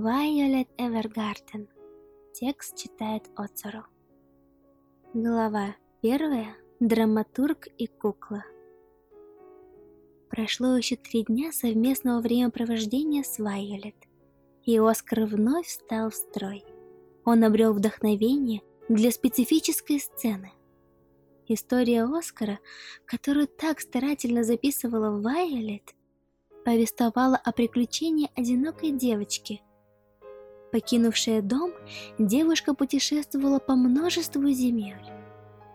Вайолет Эвергартен. Текст читает Оцару. Глава первая. Драматург и кукла. Прошло еще три дня совместного времяпровождения с Вайолет, и Оскар вновь встал в строй. Он обрел вдохновение для специфической сцены. История Оскара, которую так старательно записывала Вайолет, повествовала о приключении одинокой девочки. Покинувшая дом, девушка путешествовала по множеству земель,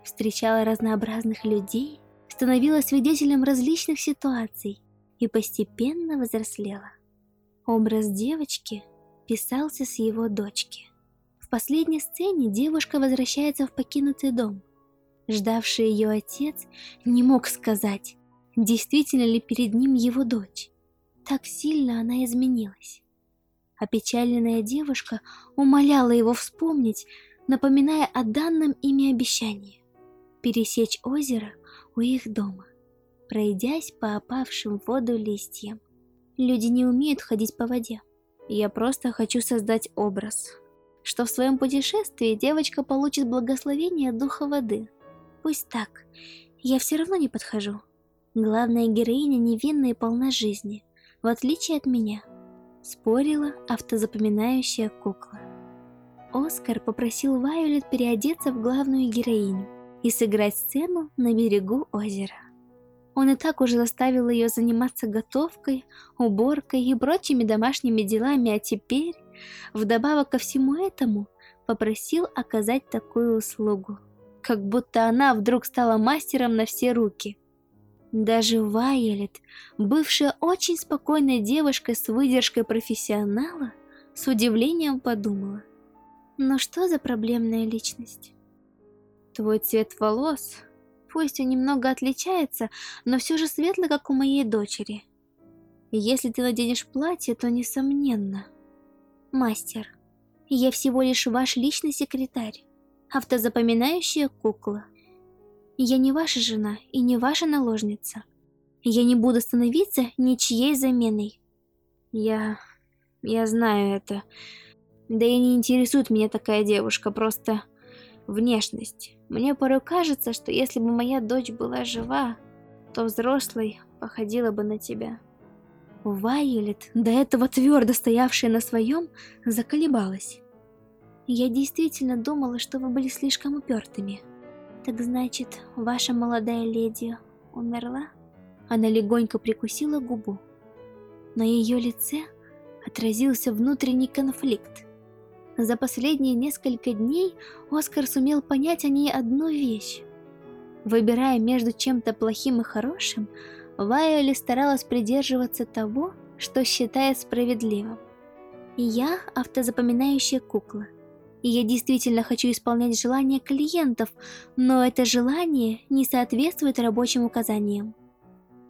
встречала разнообразных людей, становилась свидетелем различных ситуаций и постепенно взрослела. Образ девочки писался с его дочки. В последней сцене девушка возвращается в покинутый дом. Ждавший ее отец не мог сказать, действительно ли перед ним его дочь. Так сильно она изменилась. Опечаленная девушка умоляла его вспомнить, напоминая о данном ими обещании. Пересечь озеро у их дома, пройдясь по опавшим в воду листьям. Люди не умеют ходить по воде. Я просто хочу создать образ, что в своем путешествии девочка получит благословение духа воды. Пусть так, я все равно не подхожу. Главная героиня невинна и полна жизни в отличие от меня, спорила автозапоминающая кукла. Оскар попросил Вайолет переодеться в главную героиню и сыграть сцену на берегу озера. Он и так уже заставил ее заниматься готовкой, уборкой и прочими домашними делами, а теперь, вдобавок ко всему этому, попросил оказать такую услугу. Как будто она вдруг стала мастером на все руки. Даже Вайолет, бывшая очень спокойной девушкой с выдержкой профессионала, с удивлением подумала. Но что за проблемная личность? Твой цвет волос, пусть он немного отличается, но все же светлый, как у моей дочери. Если ты наденешь платье, то несомненно. Мастер, я всего лишь ваш личный секретарь, автозапоминающая кукла. Я не ваша жена и не ваша наложница. Я не буду становиться ничьей заменой. Я... я знаю это. Да и не интересует меня такая девушка, просто внешность. Мне порой кажется, что если бы моя дочь была жива, то взрослой походила бы на тебя. Вайолет, до этого твердо стоявшая на своем, заколебалась. Я действительно думала, что вы были слишком упертыми. Так значит, ваша молодая леди умерла? Она легонько прикусила губу. На ее лице отразился внутренний конфликт. За последние несколько дней Оскар сумел понять о ней одну вещь. Выбирая между чем-то плохим и хорошим, Вайоли старалась придерживаться того, что считает справедливым. Я автозапоминающая кукла и я действительно хочу исполнять желания клиентов, но это желание не соответствует рабочим указаниям.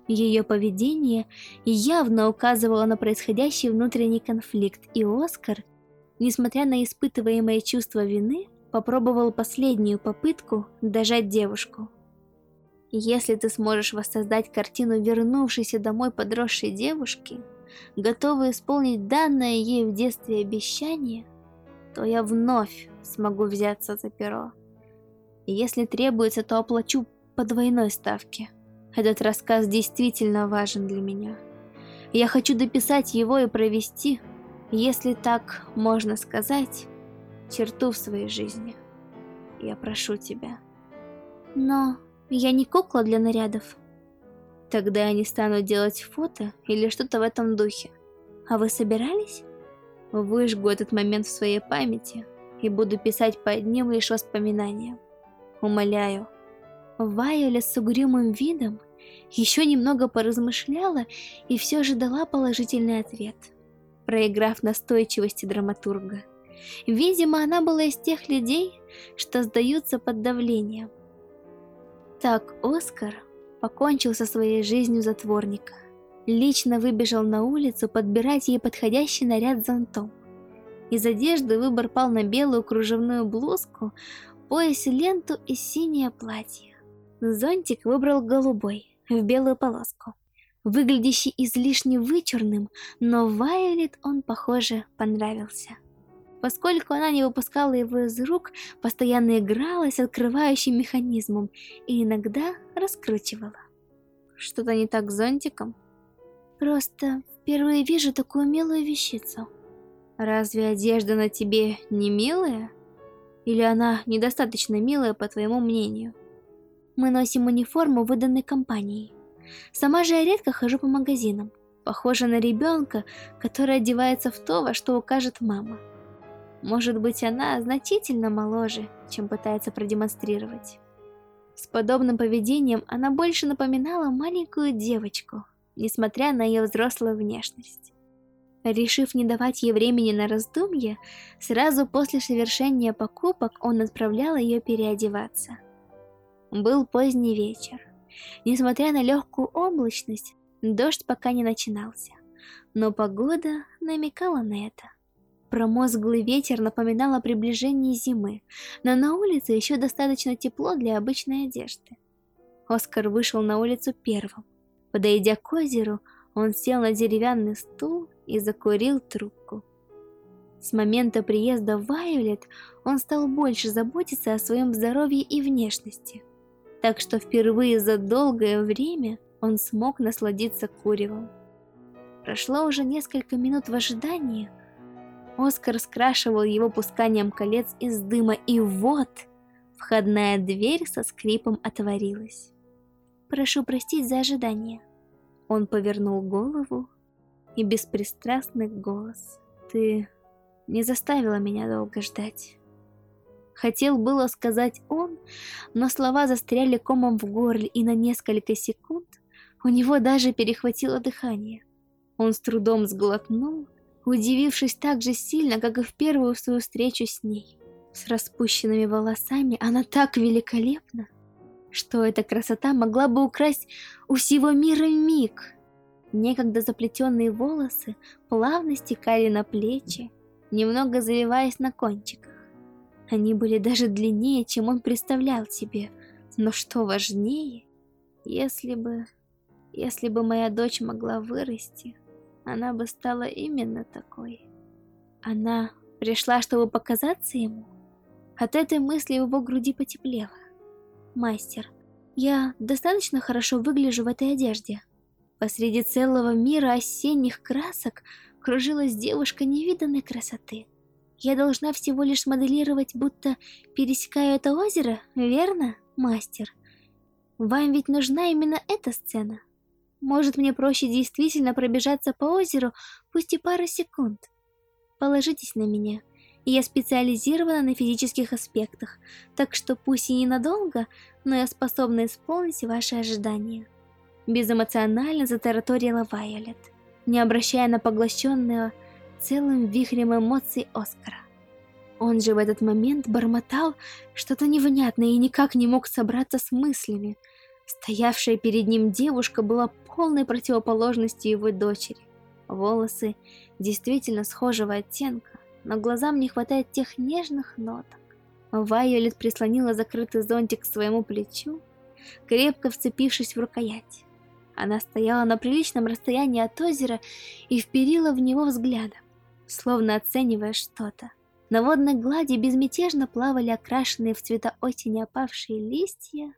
Ее поведение явно указывало на происходящий внутренний конфликт, и Оскар, несмотря на испытываемое чувство вины, попробовал последнюю попытку дожать девушку. Если ты сможешь воссоздать картину вернувшейся домой подросшей девушки, готовой исполнить данное ей в детстве обещание – то я вновь смогу взяться за перо. И если требуется, то оплачу по двойной ставке. Этот рассказ действительно важен для меня. Я хочу дописать его и провести, если так можно сказать, черту в своей жизни. Я прошу тебя. Но я не кукла для нарядов. Тогда я не стану делать фото или что-то в этом духе. А вы собирались? Выжгу этот момент в своей памяти и буду писать по одним лишь воспоминаниям. Умоляю. Вайоля с угрюмым видом еще немного поразмышляла и все же дала положительный ответ, проиграв настойчивости драматурга. Видимо, она была из тех людей, что сдаются под давлением. Так Оскар покончил со своей жизнью затворника лично выбежал на улицу подбирать ей подходящий наряд зонтом. Из одежды выбор пал на белую кружевную блузку, пояс ленту и синее платье. Зонтик выбрал голубой, в белую полоску. выглядящий излишне вычурным, но Вайолет он, похоже, понравился. Поскольку она не выпускала его из рук, постоянно играла с открывающим механизмом и иногда раскручивала. Что-то не так с зонтиком? Просто впервые вижу такую милую вещицу. Разве одежда на тебе не милая? Или она недостаточно милая, по твоему мнению? Мы носим униформу, выданной компанией. Сама же я редко хожу по магазинам. Похожа на ребенка, который одевается в то, во что укажет мама. Может быть, она значительно моложе, чем пытается продемонстрировать. С подобным поведением она больше напоминала маленькую девочку, несмотря на ее взрослую внешность. Решив не давать ей времени на раздумье, сразу после совершения покупок он отправлял ее переодеваться. Был поздний вечер. Несмотря на легкую облачность, дождь пока не начинался, но погода намекала на это. Промозглый ветер напоминал о приближении зимы, но на улице еще достаточно тепло для обычной одежды. Оскар вышел на улицу первым. Подойдя к озеру, он сел на деревянный стул и закурил трубку. С момента приезда в Вайолет он стал больше заботиться о своем здоровье и внешности так что впервые за долгое время он смог насладиться куревом. Прошло уже несколько минут в ожидании. Оскар скрашивал его пусканием колец из дыма, и вот входная дверь со скрипом отворилась. «Прошу простить за ожидание». Он повернул голову и беспристрастный голос. «Ты не заставила меня долго ждать». Хотел было сказать он, но слова застряли комом в горле, и на несколько секунд у него даже перехватило дыхание. Он с трудом сглотнул, удивившись так же сильно, как и в первую свою встречу с ней. С распущенными волосами она так великолепна, что эта красота могла бы украсть у всего мира миг. Некогда заплетенные волосы плавно стекали на плечи, немного завиваясь на кончиках. Они были даже длиннее, чем он представлял себе. Но что важнее, если бы... Если бы моя дочь могла вырасти, она бы стала именно такой. Она пришла, чтобы показаться ему? От этой мысли в его груди потеплело. Мастер, я достаточно хорошо выгляжу в этой одежде. Посреди целого мира осенних красок кружилась девушка невиданной красоты. Я должна всего лишь моделировать, будто пересекаю это озеро, верно, мастер? Вам ведь нужна именно эта сцена. Может, мне проще действительно пробежаться по озеру, пусть и пару секунд. Положитесь на меня. Я специализирована на физических аспектах, так что пусть и ненадолго, но я способна исполнить ваши ожидания. Безэмоционально затараторила Вайолет, не обращая на поглощенную целым вихрем эмоций Оскара. Он же в этот момент бормотал что-то невнятное и никак не мог собраться с мыслями. Стоявшая перед ним девушка была полной противоположностью его дочери. Волосы действительно схожего оттенка, но глазам не хватает тех нежных ноток. Вайолет прислонила закрытый зонтик к своему плечу, крепко вцепившись в рукоять. Она стояла на приличном расстоянии от озера и вперила в него взглядом словно оценивая что-то. На водной глади безмятежно плавали окрашенные в цвета осени опавшие листья,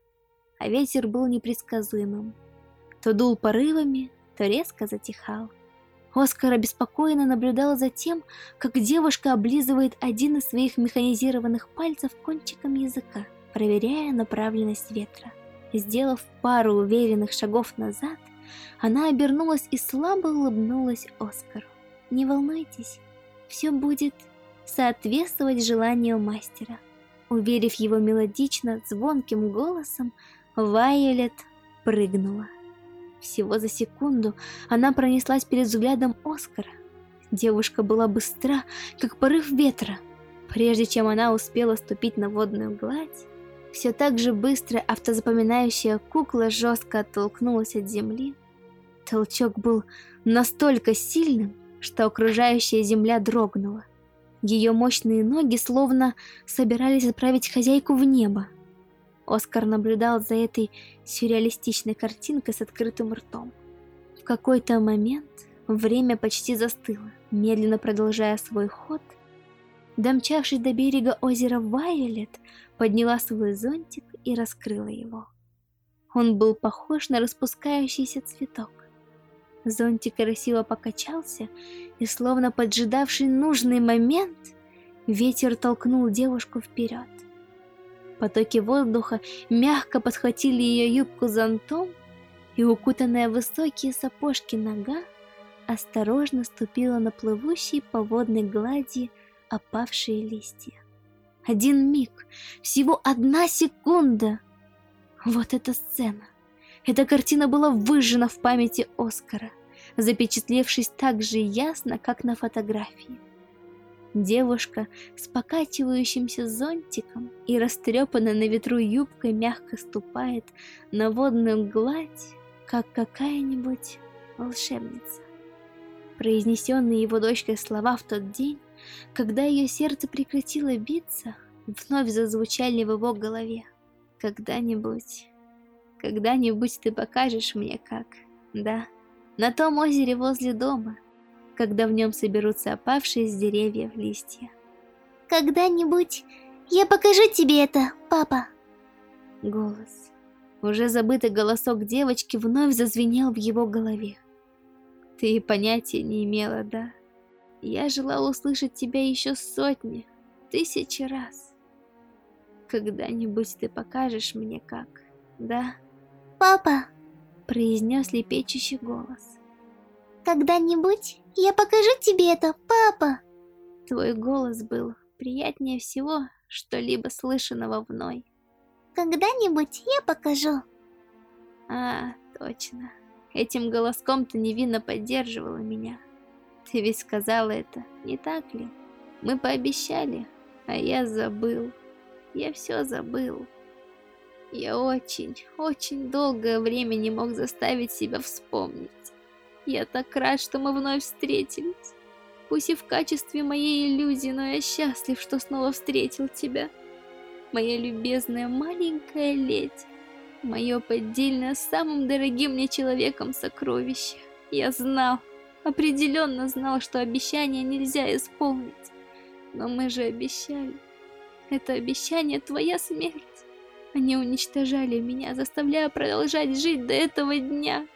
а ветер был непредсказуемым. То дул порывами, то резко затихал. Оскар обеспокоенно наблюдал за тем, как девушка облизывает один из своих механизированных пальцев кончиком языка, проверяя направленность ветра. Сделав пару уверенных шагов назад, она обернулась и слабо улыбнулась Оскару. Не волнуйтесь, все будет соответствовать желанию мастера. Уверив его мелодично, звонким голосом, Вайолет прыгнула. Всего за секунду она пронеслась перед взглядом Оскара. Девушка была быстра, как порыв ветра. Прежде чем она успела ступить на водную гладь, все так же быстро автозапоминающая кукла жестко оттолкнулась от земли. Толчок был настолько сильным, что окружающая земля дрогнула. Ее мощные ноги словно собирались отправить хозяйку в небо. Оскар наблюдал за этой сюрреалистичной картинкой с открытым ртом. В какой-то момент время почти застыло, медленно продолжая свой ход. Домчавшись до берега озера Вайолет, подняла свой зонтик и раскрыла его. Он был похож на распускающийся цветок. Зонтик красиво покачался, и словно поджидавший нужный момент, ветер толкнул девушку вперед. Потоки воздуха мягко подхватили ее юбку зонтом, и укутанная в высокие сапожки нога осторожно ступила на плывущие по водной глади опавшие листья. Один миг, всего одна секунда. Вот эта сцена. Эта картина была выжжена в памяти Оскара, запечатлевшись так же ясно, как на фотографии. Девушка с покачивающимся зонтиком и растрепанной на ветру юбкой мягко ступает на водную гладь, как какая-нибудь волшебница. Произнесенные его дочкой слова в тот день когда ее сердце прекратило биться, вновь зазвучали в его голове. Когда-нибудь, когда-нибудь ты покажешь мне как, да? На том озере возле дома, когда в нем соберутся опавшие с деревьев листья. Когда-нибудь я покажу тебе это, папа. Голос. Уже забытый голосок девочки вновь зазвенел в его голове. Ты понятия не имела, да? Я желал услышать тебя еще сотни, тысячи раз. Когда-нибудь ты покажешь мне как, да? Папа, произнес лепечущий голос. Когда-нибудь я покажу тебе это, папа. Твой голос был приятнее всего, что-либо слышанного мной. Когда-нибудь я покажу. А, точно. Этим голоском ты невинно поддерживала меня. Ты ведь сказала это, не так ли? Мы пообещали, а я забыл. Я все забыл. Я очень, очень долгое время не мог заставить себя вспомнить. Я так рад, что мы вновь встретились. Пусть и в качестве моей иллюзии, но я счастлив, что снова встретил тебя. Моя любезная маленькая леди. Мое поддельное самым дорогим мне человеком сокровище. Я знал, определенно знал, что обещание нельзя исполнить. Но мы же обещали. Это обещание твоя смерть. Они уничтожали меня, заставляя продолжать жить до этого дня.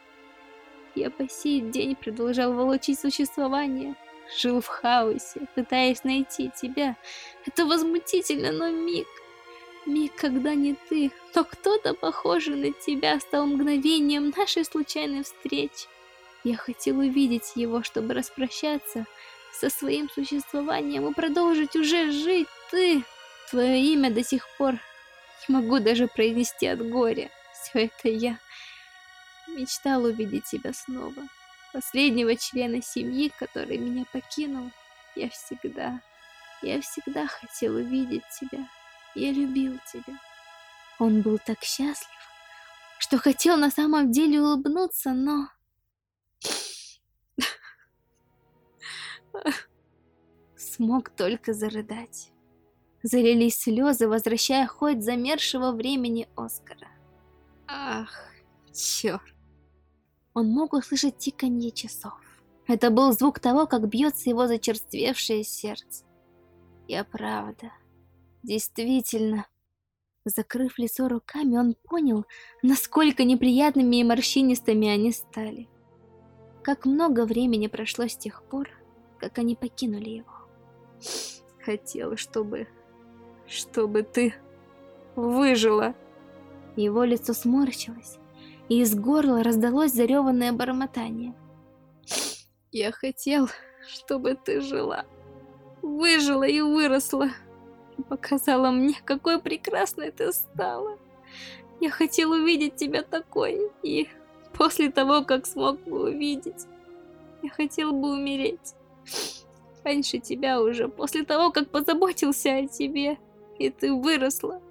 Я по сей день продолжал волочить существование. Жил в хаосе, пытаясь найти тебя. Это возмутительно, но миг. Миг, когда не ты, но кто-то похожий на тебя стал мгновением нашей случайной встречи. Я хотел увидеть его, чтобы распрощаться со своим существованием и продолжить уже жить. Ты, твое имя до сих пор не могу даже произнести от горя. Все это я мечтал увидеть тебя снова. Последнего члена семьи, который меня покинул. Я всегда, я всегда хотел увидеть тебя. Я любил тебя. Он был так счастлив, что хотел на самом деле улыбнуться, но... Смог только зарыдать. Залились слезы, возвращая хоть замершего времени Оскара. Ах, черт. Он мог услышать тиканье часов. Это был звук того, как бьется его зачерствевшее сердце. Я правда, действительно. Закрыв лицо руками, он понял, насколько неприятными и морщинистыми они стали. Как много времени прошло с тех пор, как они покинули его. Хотел, чтобы... чтобы ты выжила. Его лицо сморщилось, и из горла раздалось зареванное бормотание. Я хотел, чтобы ты жила, выжила и выросла, и показала мне, какой прекрасной ты стала. Я хотел увидеть тебя такой, и после того, как смог бы увидеть, я хотел бы умереть. Раньше тебя уже, после того, как позаботился о тебе, и ты выросла.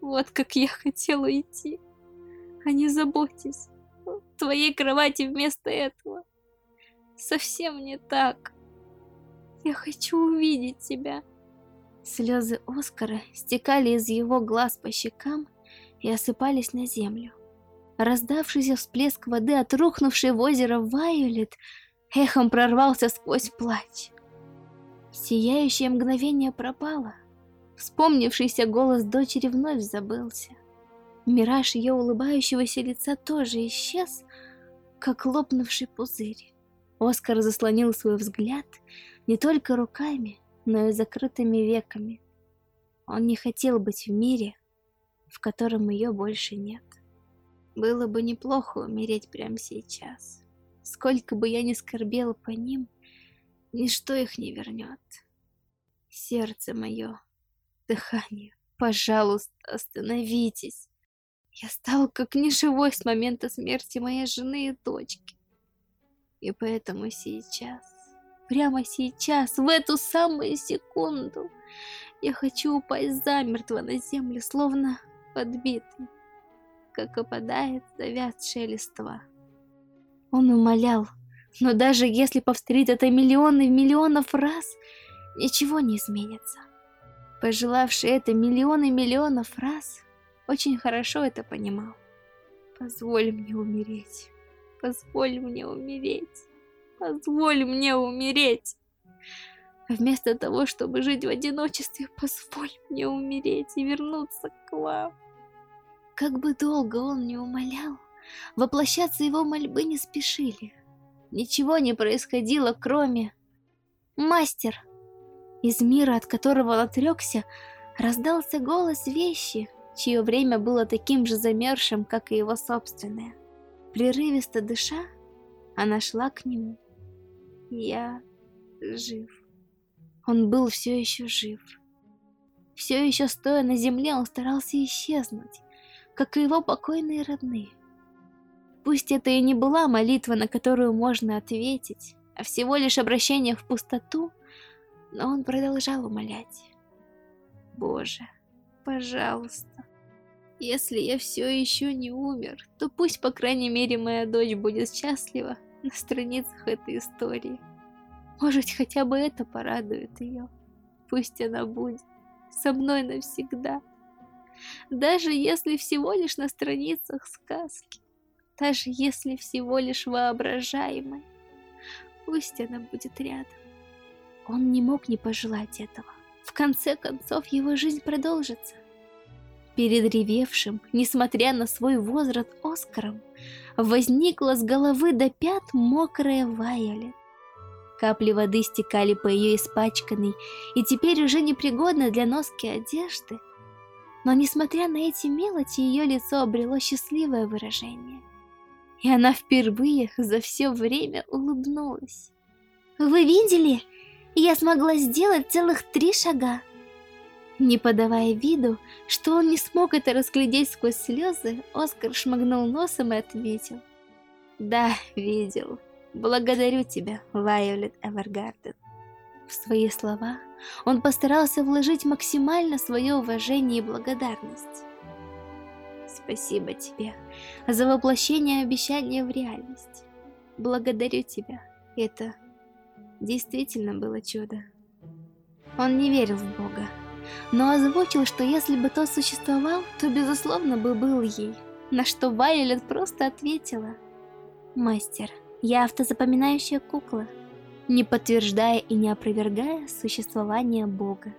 Вот как я хотела уйти. А не заботьтесь. В твоей кровати вместо этого. Совсем не так. Я хочу увидеть тебя. Слезы Оскара стекали из его глаз по щекам и осыпались на землю. Раздавшийся всплеск воды от рухнувшей в озеро Вайолет эхом прорвался сквозь плач. Сияющее мгновение пропало. Вспомнившийся голос дочери вновь забылся. Мираж ее улыбающегося лица тоже исчез, как лопнувший пузырь. Оскар заслонил свой взгляд не только руками, но и закрытыми веками. Он не хотел быть в мире, в котором ее больше нет. Было бы неплохо умереть прямо сейчас. Сколько бы я ни скорбела по ним, ничто их не вернет. Сердце мое, дыхание, пожалуйста, остановитесь. Я стал как неживой с момента смерти моей жены и дочки. И поэтому сейчас, прямо сейчас, в эту самую секунду, я хочу упасть замертво на землю, словно подбитый, как опадает завядшая листва. Он умолял, но даже если повторить это миллионы миллионов раз, ничего не изменится. Пожелавший это миллионы миллионов раз, очень хорошо это понимал. Позволь мне умереть. Позволь мне умереть. Позволь мне умереть. Вместо того, чтобы жить в одиночестве, позволь мне умереть и вернуться к вам. Как бы долго он не умолял, воплощаться его мольбы не спешили. Ничего не происходило, кроме... Мастер! Из мира, от которого он отрекся, раздался голос вещи, чье время было таким же замерзшим, как и его собственное. Прерывисто дыша, она шла к нему. Я жив. Он был все еще жив. Все еще стоя на земле, он старался исчезнуть, как и его покойные родные. Пусть это и не была молитва, на которую можно ответить, а всего лишь обращение в пустоту, но он продолжал умолять. Боже, пожалуйста, если я все еще не умер, то пусть, по крайней мере, моя дочь будет счастлива на страницах этой истории. Может, хотя бы это порадует ее. Пусть она будет со мной навсегда. Даже если всего лишь на страницах сказки. Даже если всего лишь воображаемой. Пусть она будет рядом. Он не мог не пожелать этого. В конце концов, его жизнь продолжится. Перед ревевшим, несмотря на свой возраст Оскаром, возникла с головы до пят мокрая Вайолет. Капли воды стекали по ее испачканной и теперь уже непригодной для носки одежды. Но несмотря на эти мелочи, ее лицо обрело счастливое выражение. И она впервые за все время улыбнулась. «Вы видели? Я смогла сделать целых три шага!» Не подавая виду, что он не смог это разглядеть сквозь слезы, Оскар шмыгнул носом и отметил. «Да, видел. Благодарю тебя, Вайолет Эвергарден». В свои слова он постарался вложить максимально свое уважение и благодарность. Спасибо тебе за воплощение обещания в реальность. Благодарю тебя. Это действительно было чудо. Он не верил в Бога, но озвучил, что если бы тот существовал, то безусловно бы был ей, на что Вайолет просто ответила. «Мастер, я автозапоминающая кукла, не подтверждая и не опровергая существование Бога».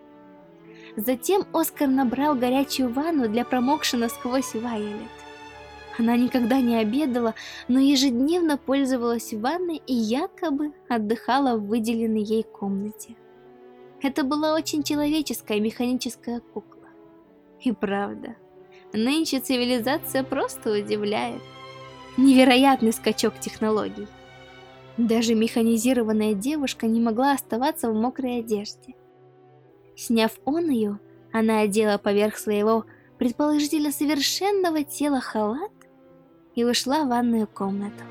Затем Оскар набрал горячую ванну для промокшей насквозь Вайолет. Она никогда не обедала, но ежедневно пользовалась ванной и якобы отдыхала в выделенной ей комнате. Это была очень человеческая механическая кукла. И правда, нынче цивилизация просто удивляет. Невероятный скачок технологий. Даже механизированная девушка не могла оставаться в мокрой одежде. Сняв он ее, она одела поверх своего предположительно совершенного тела халат и ушла в ванную комнату.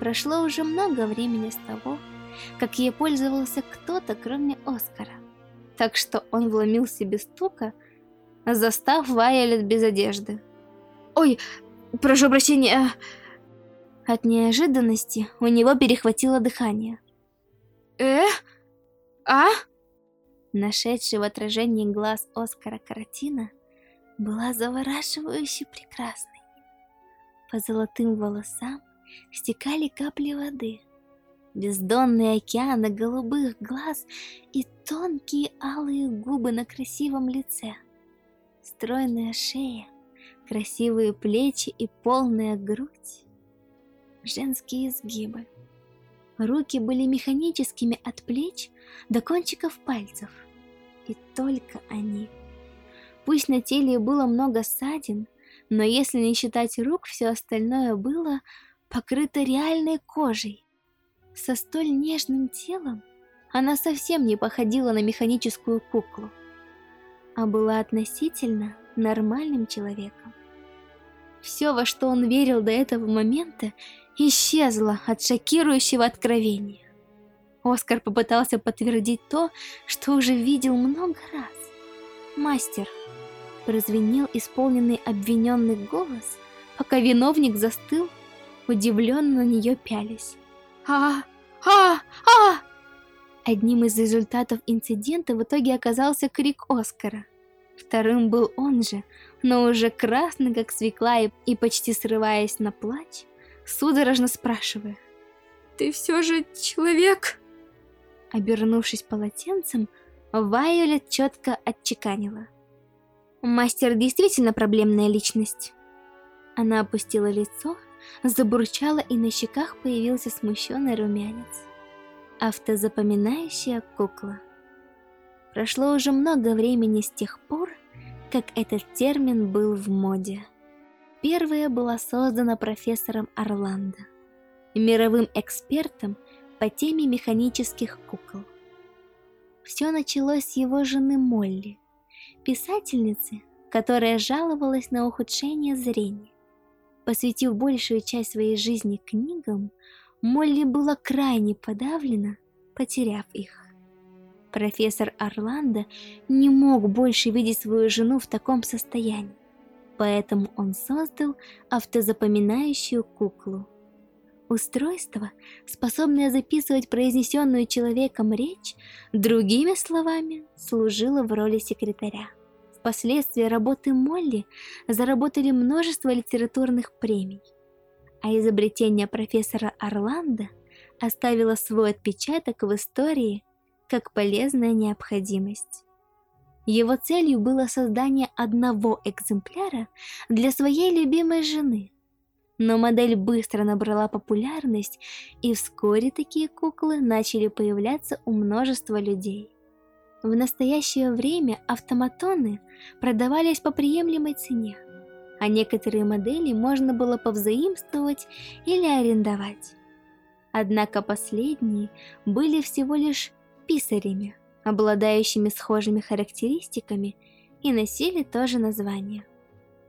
Прошло уже много времени с того, как ей пользовался кто-то, кроме Оскара. Так что он вломился без стука, застав Вайолет без одежды. «Ой, прошу прощения!» От неожиданности у него перехватило дыхание. «Э? А?» Нашедшая в отражении глаз Оскара картина была завораживающе прекрасной. По золотым волосам стекали капли воды. Бездонный океан голубых глаз и тонкие алые губы на красивом лице. Стройная шея, красивые плечи и полная грудь. Женские изгибы. Руки были механическими от плеч до кончиков пальцев. И только они. Пусть на теле было много ссадин, но если не считать рук, все остальное было покрыто реальной кожей. Со столь нежным телом она совсем не походила на механическую куклу, а была относительно нормальным человеком. Все, во что он верил до этого момента, исчезло от шокирующего откровения. Оскар попытался подтвердить то, что уже видел много раз. «Мастер», — прозвенел исполненный обвиненный голос, пока виновник застыл, удивленно на нее пялись. «А! А! А!» Одним из результатов инцидента в итоге оказался крик Оскара. Вторым был он же, но уже красный, как свекла, и, и почти срываясь на плач, судорожно спрашивая. «Ты все же человек?» Обернувшись полотенцем, Вайолет четко отчеканила. «Мастер действительно проблемная личность». Она опустила лицо, забурчала, и на щеках появился смущенный румянец. Автозапоминающая кукла. Прошло уже много времени с тех пор, как этот термин был в моде. Первая была создана профессором Орландо, мировым экспертом по теме механических кукол. Все началось с его жены Молли, писательницы, которая жаловалась на ухудшение зрения. Посвятив большую часть своей жизни книгам, Молли была крайне подавлена, потеряв их. Профессор Орландо не мог больше видеть свою жену в таком состоянии, поэтому он создал автозапоминающую куклу. Устройство, способное записывать произнесенную человеком речь, другими словами, служило в роли секретаря. Впоследствии работы Молли заработали множество литературных премий, а изобретение профессора Орландо оставило свой отпечаток в истории как полезная необходимость. Его целью было создание одного экземпляра для своей любимой жены. Но модель быстро набрала популярность, и вскоре такие куклы начали появляться у множества людей. В настоящее время автоматоны продавались по приемлемой цене, а некоторые модели можно было повзаимствовать или арендовать. Однако последние были всего лишь писарями, обладающими схожими характеристиками, и носили то же название.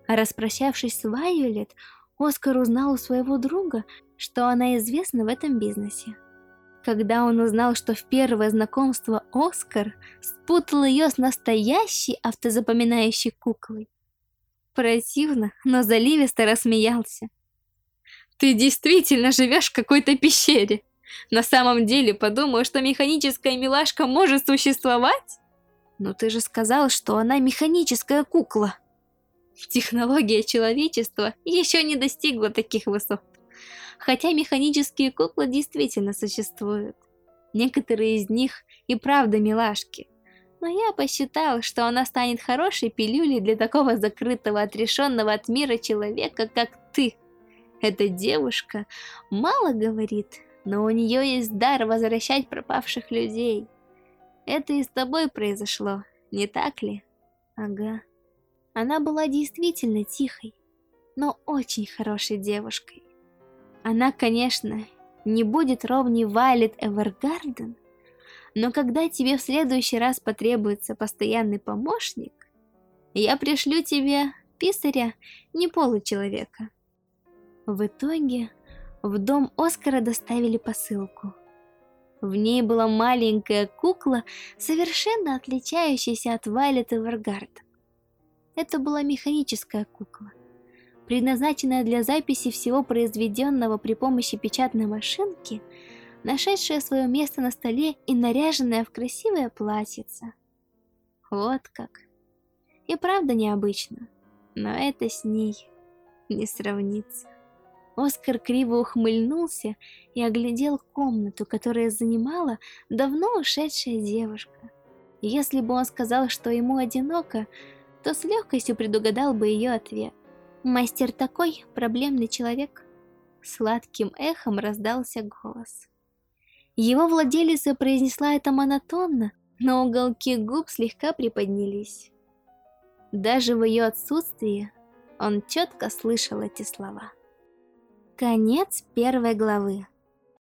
Распрощавшись с Вайолет, Оскар узнал у своего друга, что она известна в этом бизнесе. Когда он узнал, что в первое знакомство Оскар спутал ее с настоящей автозапоминающей куклой, противно, но заливисто рассмеялся. «Ты действительно живешь в какой-то пещере!» На самом деле подумал, что механическая милашка может существовать? Но ты же сказал, что она механическая кукла. Технология человечества еще не достигла таких высот. Хотя механические куклы действительно существуют. Некоторые из них и правда милашки. Но я посчитал, что она станет хорошей пилюлей для такого закрытого, отрешенного от мира человека, как ты. Эта девушка мало говорит, но у нее есть дар возвращать пропавших людей. Это и с тобой произошло, не так ли? Ага. Она была действительно тихой, но очень хорошей девушкой. Она, конечно, не будет ровней Вайлет Эвергарден, но когда тебе в следующий раз потребуется постоянный помощник, я пришлю тебе писаря не получеловека. В итоге в дом Оскара доставили посылку. В ней была маленькая кукла, совершенно отличающаяся от Вайлет и Варгарда. Это была механическая кукла, предназначенная для записи всего произведенного при помощи печатной машинки, нашедшая свое место на столе и наряженная в красивое платьице. Вот как. И правда необычно, но это с ней не сравнится. Оскар криво ухмыльнулся и оглядел комнату, которую занимала давно ушедшая девушка. Если бы он сказал, что ему одиноко, то с легкостью предугадал бы ее ответ. Мастер такой проблемный человек. Сладким эхом раздался голос. Его владелица произнесла это монотонно, но уголки губ слегка приподнялись. Даже в ее отсутствии он четко слышал эти слова. Конец первой главы.